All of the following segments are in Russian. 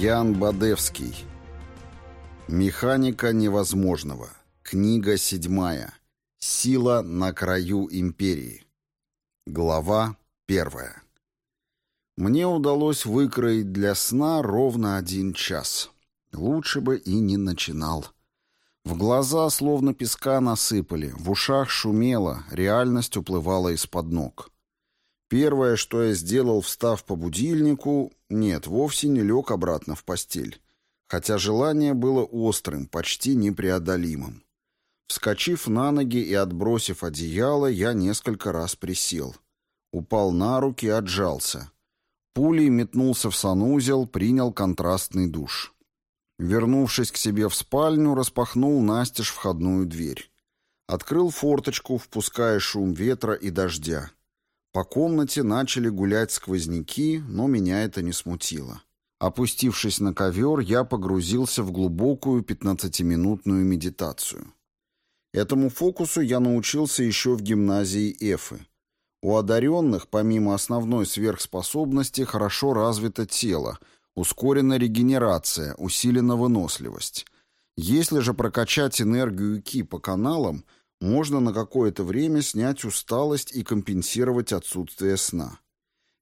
Ян Бадевский. Механика невозможного. Книга седьмая. Сила на краю империи. Глава первая. Мне удалось выкроить для сна ровно один час. Лучше бы и не начинал. В глаза словно песка насыпали, в ушах шумело, реальность уплывала из-под ног. Первое, что я сделал, встав по будильнику, нет, вовсе не лег обратно в постель. Хотя желание было острым, почти непреодолимым. Вскочив на ноги и отбросив одеяло, я несколько раз присел. Упал на руки отжался. Пулей метнулся в санузел, принял контрастный душ. Вернувшись к себе в спальню, распахнул настежь входную дверь. Открыл форточку, впуская шум ветра и дождя. По комнате начали гулять сквозняки, но меня это не смутило. Опустившись на ковер, я погрузился в глубокую пятнадцатиминутную медитацию. Этому фокусу я научился еще в гимназии Эфы. У одаренных, помимо основной сверхспособности, хорошо развито тело, ускорена регенерация, усилена выносливость. Если же прокачать энергию Ки по каналам – можно на какое-то время снять усталость и компенсировать отсутствие сна.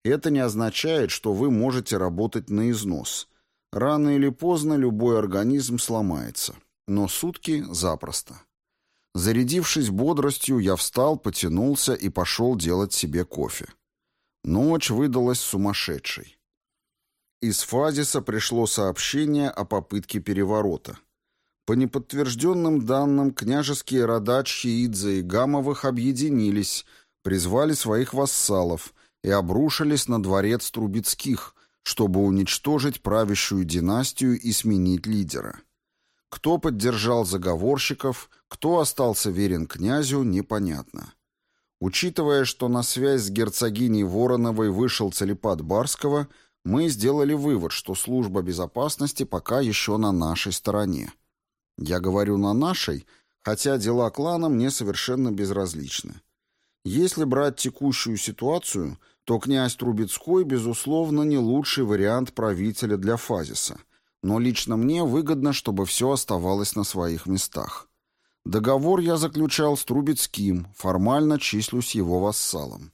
Это не означает, что вы можете работать на износ. Рано или поздно любой организм сломается, но сутки запросто. Зарядившись бодростью, я встал, потянулся и пошел делать себе кофе. Ночь выдалась сумасшедшей. Из Фазиса пришло сообщение о попытке переворота. По неподтвержденным данным, княжеские рода Чхиидзе и Гамовых объединились, призвали своих вассалов и обрушились на дворец Трубецких, чтобы уничтожить правящую династию и сменить лидера. Кто поддержал заговорщиков, кто остался верен князю, непонятно. Учитывая, что на связь с герцогиней Вороновой вышел целепат Барского, мы сделали вывод, что служба безопасности пока еще на нашей стороне. Я говорю на нашей, хотя дела клана мне совершенно безразличны. Если брать текущую ситуацию, то князь Трубецкой, безусловно, не лучший вариант правителя для Фазиса, но лично мне выгодно, чтобы все оставалось на своих местах. Договор я заключал с Трубецким, формально числюсь его вассалом.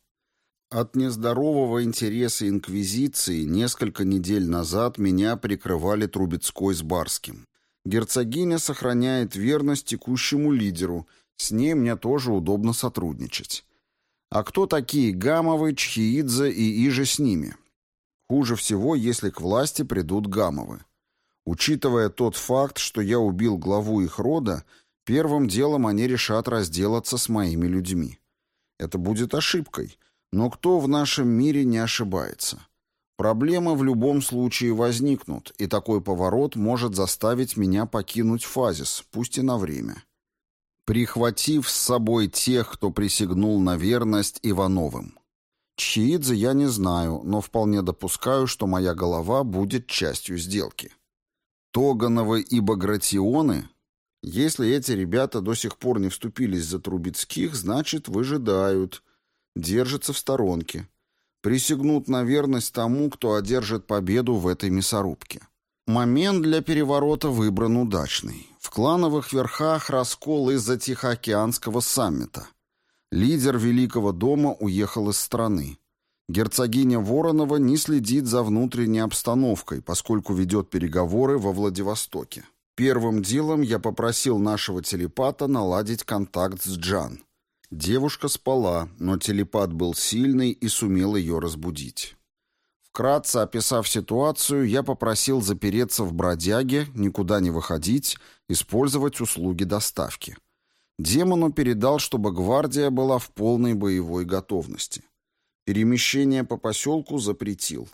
От нездорового интереса Инквизиции несколько недель назад меня прикрывали Трубецкой с Барским. Герцогиня сохраняет верность текущему лидеру, с ней мне тоже удобно сотрудничать. А кто такие Гамовы, Чхиидзе и Иже с ними? Хуже всего, если к власти придут Гамовы. Учитывая тот факт, что я убил главу их рода, первым делом они решат разделаться с моими людьми. Это будет ошибкой, но кто в нашем мире не ошибается? Проблемы в любом случае возникнут, и такой поворот может заставить меня покинуть Фазис, пусть и на время. Прихватив с собой тех, кто присягнул на верность Ивановым. Чиидзе я не знаю, но вполне допускаю, что моя голова будет частью сделки. Тогановы и Багратионы? Если эти ребята до сих пор не вступились за Трубецких, значит, выжидают, держатся в сторонке присягнут на верность тому, кто одержит победу в этой мясорубке. Момент для переворота выбран удачный. В клановых верхах раскол из-за Тихоокеанского саммита. Лидер Великого дома уехал из страны. Герцогиня Воронова не следит за внутренней обстановкой, поскольку ведет переговоры во Владивостоке. Первым делом я попросил нашего телепата наладить контакт с Джан. Девушка спала, но телепат был сильный и сумел ее разбудить. Вкратце описав ситуацию, я попросил запереться в бродяге, никуда не выходить, использовать услуги доставки. Демону передал, чтобы гвардия была в полной боевой готовности. Перемещение по поселку запретил.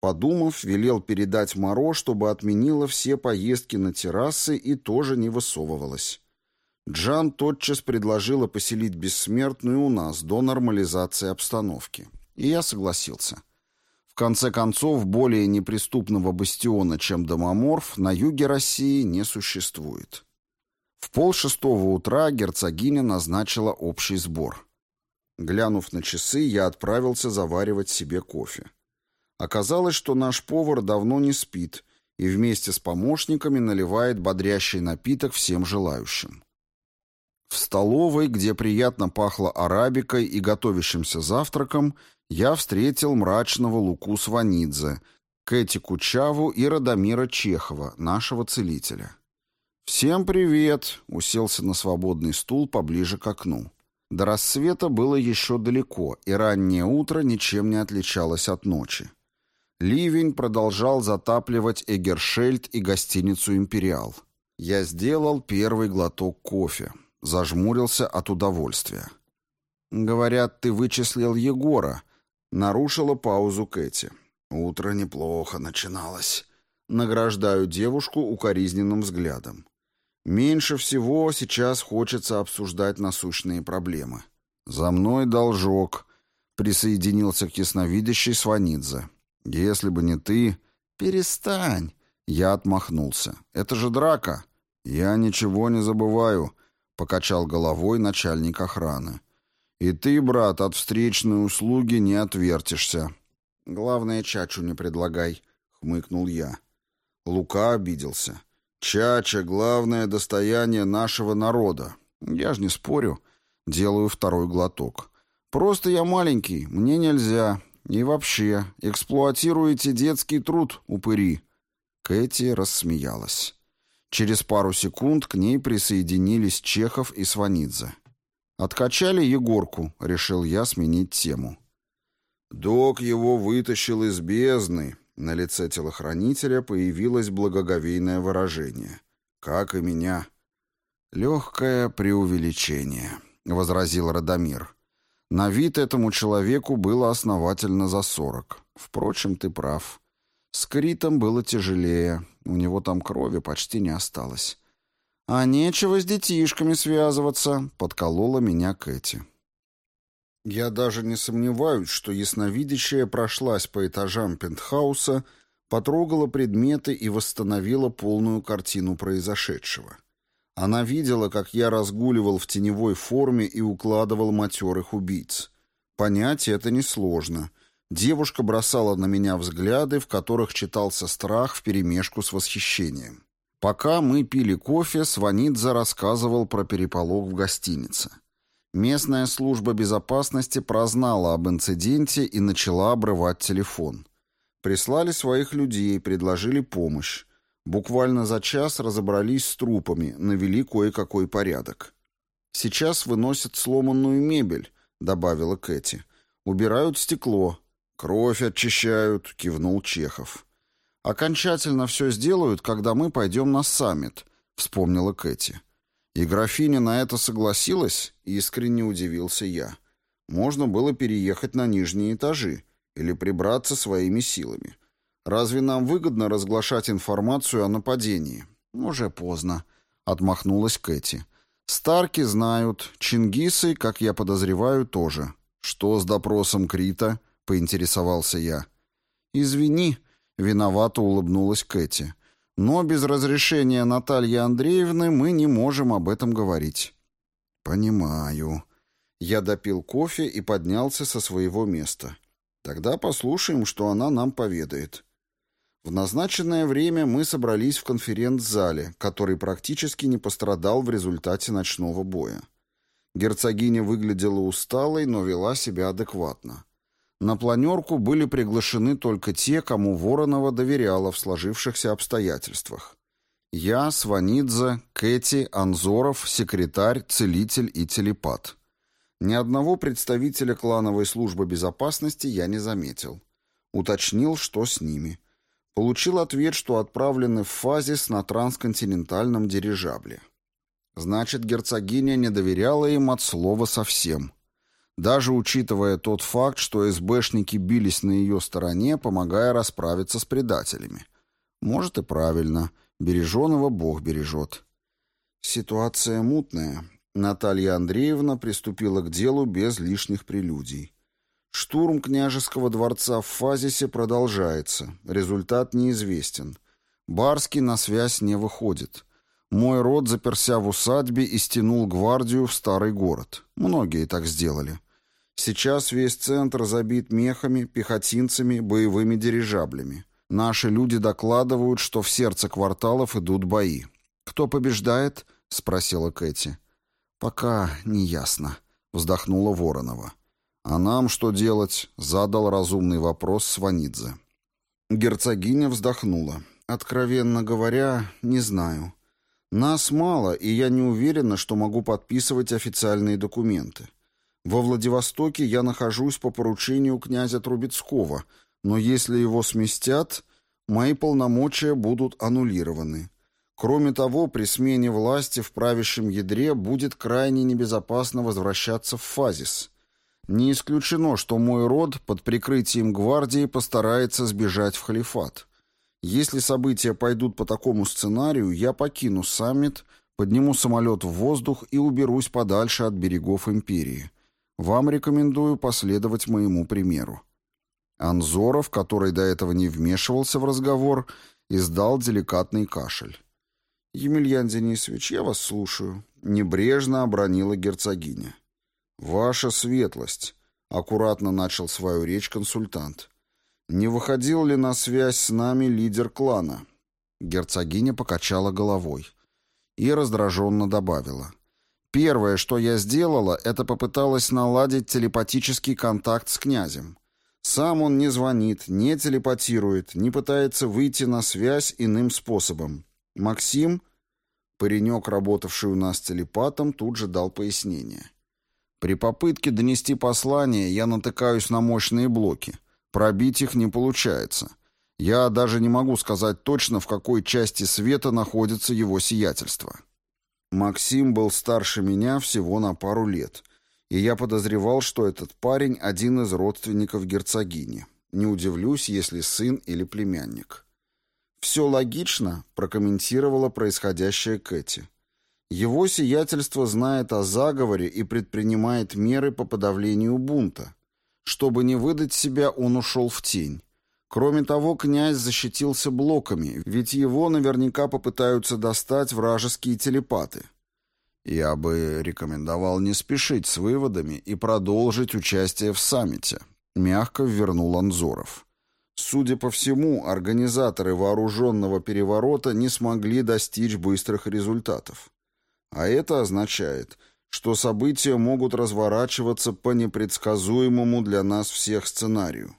Подумав, велел передать Моро, чтобы отменила все поездки на террасы и тоже не высовывалась. Джан тотчас предложила поселить бессмертную у нас до нормализации обстановки. И я согласился. В конце концов, более неприступного бастиона, чем Домоморф, на юге России не существует. В полшестого утра герцогиня назначила общий сбор. Глянув на часы, я отправился заваривать себе кофе. Оказалось, что наш повар давно не спит и вместе с помощниками наливает бодрящий напиток всем желающим. В столовой, где приятно пахло арабикой и готовящимся завтраком, я встретил мрачного Луку Сванидзе, Кэти Кучаву и Радомира Чехова, нашего целителя. «Всем привет!» — уселся на свободный стул поближе к окну. До рассвета было еще далеко, и раннее утро ничем не отличалось от ночи. Ливень продолжал затапливать Эгершельд и гостиницу «Империал». Я сделал первый глоток кофе. Зажмурился от удовольствия. «Говорят, ты вычислил Егора», — нарушила паузу Кэти. «Утро неплохо начиналось». Награждаю девушку укоризненным взглядом. Меньше всего сейчас хочется обсуждать насущные проблемы. «За мной должок», — присоединился к ясновидящей Сванидзе. «Если бы не ты...» «Перестань!» Я отмахнулся. «Это же драка!» «Я ничего не забываю», — покачал головой начальник охраны. «И ты, брат, от встречной услуги не отвертишься». «Главное, чачу не предлагай», — хмыкнул я. Лука обиделся. «Чача — главное достояние нашего народа. Я ж не спорю. Делаю второй глоток. Просто я маленький, мне нельзя. И вообще, эксплуатируете детский труд, упыри». Кэти рассмеялась. Через пару секунд к ней присоединились Чехов и Сванидзе. «Откачали Егорку», — решил я сменить тему. «Док его вытащил из бездны», — на лице телохранителя появилось благоговейное выражение. «Как и меня». «Легкое преувеличение», — возразил Радомир. На вид этому человеку было основательно за сорок. Впрочем, ты прав. С Критом было тяжелее, у него там крови почти не осталось. «А нечего с детишками связываться», — подколола меня Кэти. Я даже не сомневаюсь, что ясновидящая прошлась по этажам пентхауса, потрогала предметы и восстановила полную картину произошедшего. Она видела, как я разгуливал в теневой форме и укладывал матерых убийц. Понять это несложно. Девушка бросала на меня взгляды, в которых читался страх вперемешку с восхищением. Пока мы пили кофе, Сванидзе рассказывал про переполох в гостинице. Местная служба безопасности прознала об инциденте и начала обрывать телефон. Прислали своих людей, предложили помощь. Буквально за час разобрались с трупами, навели кое-какой порядок. «Сейчас выносят сломанную мебель», — добавила Кэти. «Убирают стекло. Кровь очищают», — кивнул Чехов. «Окончательно все сделают, когда мы пойдем на саммит», — вспомнила Кэти. И графиня на это согласилась, искренне удивился я. Можно было переехать на нижние этажи или прибраться своими силами. Разве нам выгодно разглашать информацию о нападении? Уже поздно, отмахнулась Кэти. Старки знают, чингисы, как я подозреваю, тоже. Что с допросом Крита? Поинтересовался я. Извини, виновато улыбнулась Кэти. Но без разрешения Натальи Андреевны мы не можем об этом говорить. Понимаю. Я допил кофе и поднялся со своего места. Тогда послушаем, что она нам поведает. В назначенное время мы собрались в конференц-зале, который практически не пострадал в результате ночного боя. Герцогиня выглядела усталой, но вела себя адекватно. На планерку были приглашены только те, кому Воронова доверяла в сложившихся обстоятельствах. Я, Сванидзе, Кэти, Анзоров, секретарь, целитель и телепат. Ни одного представителя клановой службы безопасности я не заметил. Уточнил, что с ними. Получил ответ, что отправлены в фазис на трансконтинентальном дирижабле. Значит, герцогиня не доверяла им от слова совсем. Даже учитывая тот факт, что СБшники бились на ее стороне, помогая расправиться с предателями. Может и правильно. Береженого Бог бережет. Ситуация мутная. Наталья Андреевна приступила к делу без лишних прелюдий. Штурм княжеского дворца в Фазисе продолжается. Результат неизвестен. Барский на связь не выходит. Мой род заперся в усадьбе и стянул гвардию в старый город. Многие так сделали. Сейчас весь центр забит мехами, пехотинцами, боевыми дирижаблями. Наши люди докладывают, что в сердце кварталов идут бои. «Кто побеждает?» — спросила Кэти. «Пока не ясно», — вздохнула Воронова. «А нам что делать?» — задал разумный вопрос Сванидзе. Герцогиня вздохнула. «Откровенно говоря, не знаю. Нас мало, и я не уверена, что могу подписывать официальные документы. Во Владивостоке я нахожусь по поручению князя Трубецкого, но если его сместят, мои полномочия будут аннулированы. Кроме того, при смене власти в правящем ядре будет крайне небезопасно возвращаться в фазис. Не исключено, что мой род под прикрытием гвардии постарается сбежать в халифат. Если события пойдут по такому сценарию, я покину саммит, подниму самолет в воздух и уберусь подальше от берегов империи. Вам рекомендую последовать моему примеру. Анзоров, который до этого не вмешивался в разговор, издал деликатный кашель. «Емельян Денисович, я вас слушаю», — небрежно обронила герцогиня. «Ваша светлость», — аккуратно начал свою речь консультант. «Не выходил ли на связь с нами лидер клана?» Герцогиня покачала головой и раздраженно добавила. «Первое, что я сделала, это попыталась наладить телепатический контакт с князем. Сам он не звонит, не телепатирует, не пытается выйти на связь иным способом. Максим, паренек, работавший у нас телепатом, тут же дал пояснение. При попытке донести послание я натыкаюсь на мощные блоки. Пробить их не получается. Я даже не могу сказать точно, в какой части света находится его сиятельство. Максим был старше меня всего на пару лет — и я подозревал, что этот парень один из родственников герцогини. Не удивлюсь, если сын или племянник. «Все логично», — прокомментировала происходящее Кэти. «Его сиятельство знает о заговоре и предпринимает меры по подавлению бунта. Чтобы не выдать себя, он ушел в тень. Кроме того, князь защитился блоками, ведь его наверняка попытаются достать вражеские телепаты. Я бы рекомендовал не спешить с выводами и продолжить участие в саммите, мягко ввернул Анзоров. Судя по всему, организаторы вооруженного переворота не смогли достичь быстрых результатов. А это означает, что события могут разворачиваться по непредсказуемому для нас всех сценарию.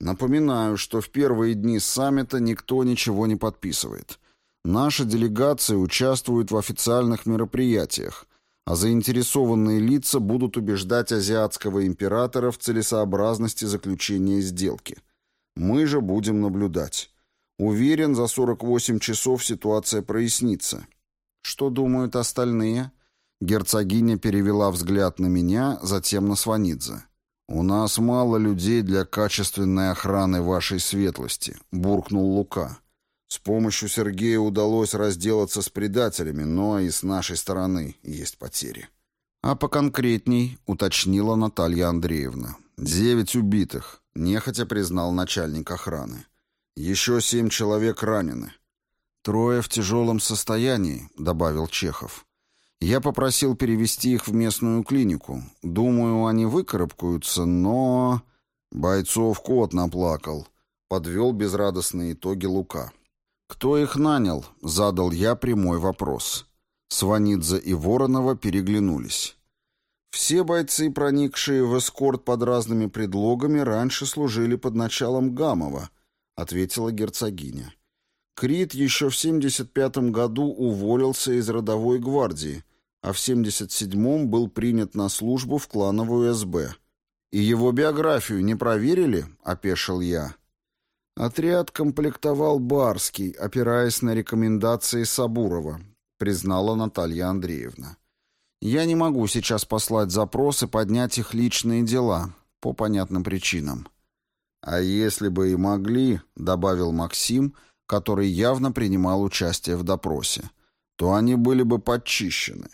Напоминаю, что в первые дни саммита никто ничего не подписывает – Наша делегация участвует в официальных мероприятиях, а заинтересованные лица будут убеждать азиатского императора в целесообразности заключения сделки. Мы же будем наблюдать. Уверен, за 48 часов ситуация прояснится. Что думают остальные? Герцогиня перевела взгляд на меня, затем на Сванидзе. «У нас мало людей для качественной охраны вашей светлости», — буркнул Лука. С помощью Сергея удалось разделаться с предателями, но и с нашей стороны есть потери. «А поконкретней», — уточнила Наталья Андреевна. «Девять убитых», — нехотя признал начальник охраны. «Еще семь человек ранены». «Трое в тяжелом состоянии», — добавил Чехов. «Я попросил перевести их в местную клинику. Думаю, они выкарабкаются, но...» «Бойцов кот наплакал», — подвел безрадостные итоги Лука. «Кто их нанял?» — задал я прямой вопрос. Сванидзе и Воронова переглянулись. Все бойцы, проникшие в эскорт под разными предлогами, раньше служили под началом Гамова, ответила герцогиня. Крит еще в 75-м году уволился из родовой гвардии, а в 77-м был принят на службу в клановую СБ. «И его биографию не проверили?» — опешил я. Отряд комплектовал Барский, опираясь на рекомендации Сабурова, признала Наталья Андреевна. Я не могу сейчас послать запрос и поднять их личные дела, по понятным причинам. А если бы и могли, добавил Максим, который явно принимал участие в допросе, то они были бы подчищены.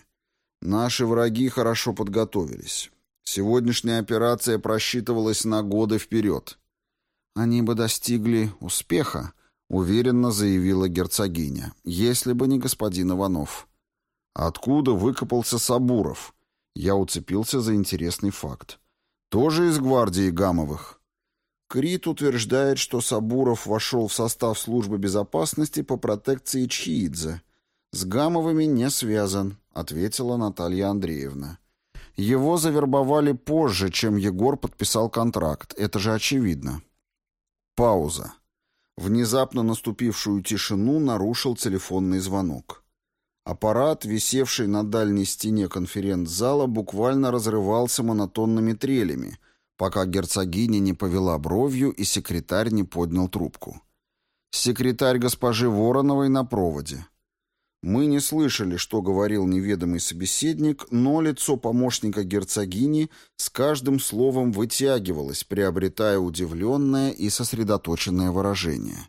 Наши враги хорошо подготовились. Сегодняшняя операция просчитывалась на годы вперед. «Они бы достигли успеха», — уверенно заявила герцогиня, «если бы не господин Иванов». «Откуда выкопался Сабуров?» Я уцепился за интересный факт. «Тоже из гвардии Гамовых?» Крит утверждает, что Сабуров вошел в состав службы безопасности по протекции Чиидзе. С Гамовыми не связан, ответила Наталья Андреевна. Его завербовали позже, чем Егор подписал контракт. Это же очевидно. Пауза. Внезапно наступившую тишину нарушил телефонный звонок. Аппарат, висевший на дальней стене конференц-зала, буквально разрывался монотонными трелями, пока герцогиня не повела бровью и секретарь не поднял трубку. Секретарь госпожи Вороновой на проводе. Мы не слышали, что говорил неведомый собеседник, но лицо помощника герцогини с каждым словом вытягивалось, приобретая удивленное и сосредоточенное выражение.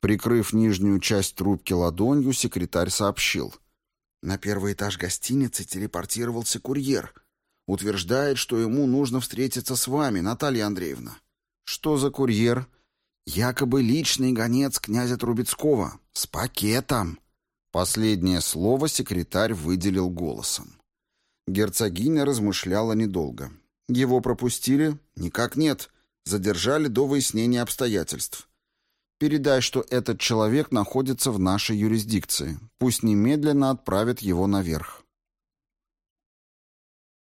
Прикрыв нижнюю часть трубки ладонью, секретарь сообщил. На первый этаж гостиницы телепортировался курьер. Утверждает, что ему нужно встретиться с вами, Наталья Андреевна. Что за курьер? Якобы личный гонец князя Трубецкого. С пакетом. Последнее слово секретарь выделил голосом. Герцогиня размышляла недолго. Его пропустили? Никак нет. Задержали до выяснения обстоятельств. Передай, что этот человек находится в нашей юрисдикции. Пусть немедленно отправят его наверх.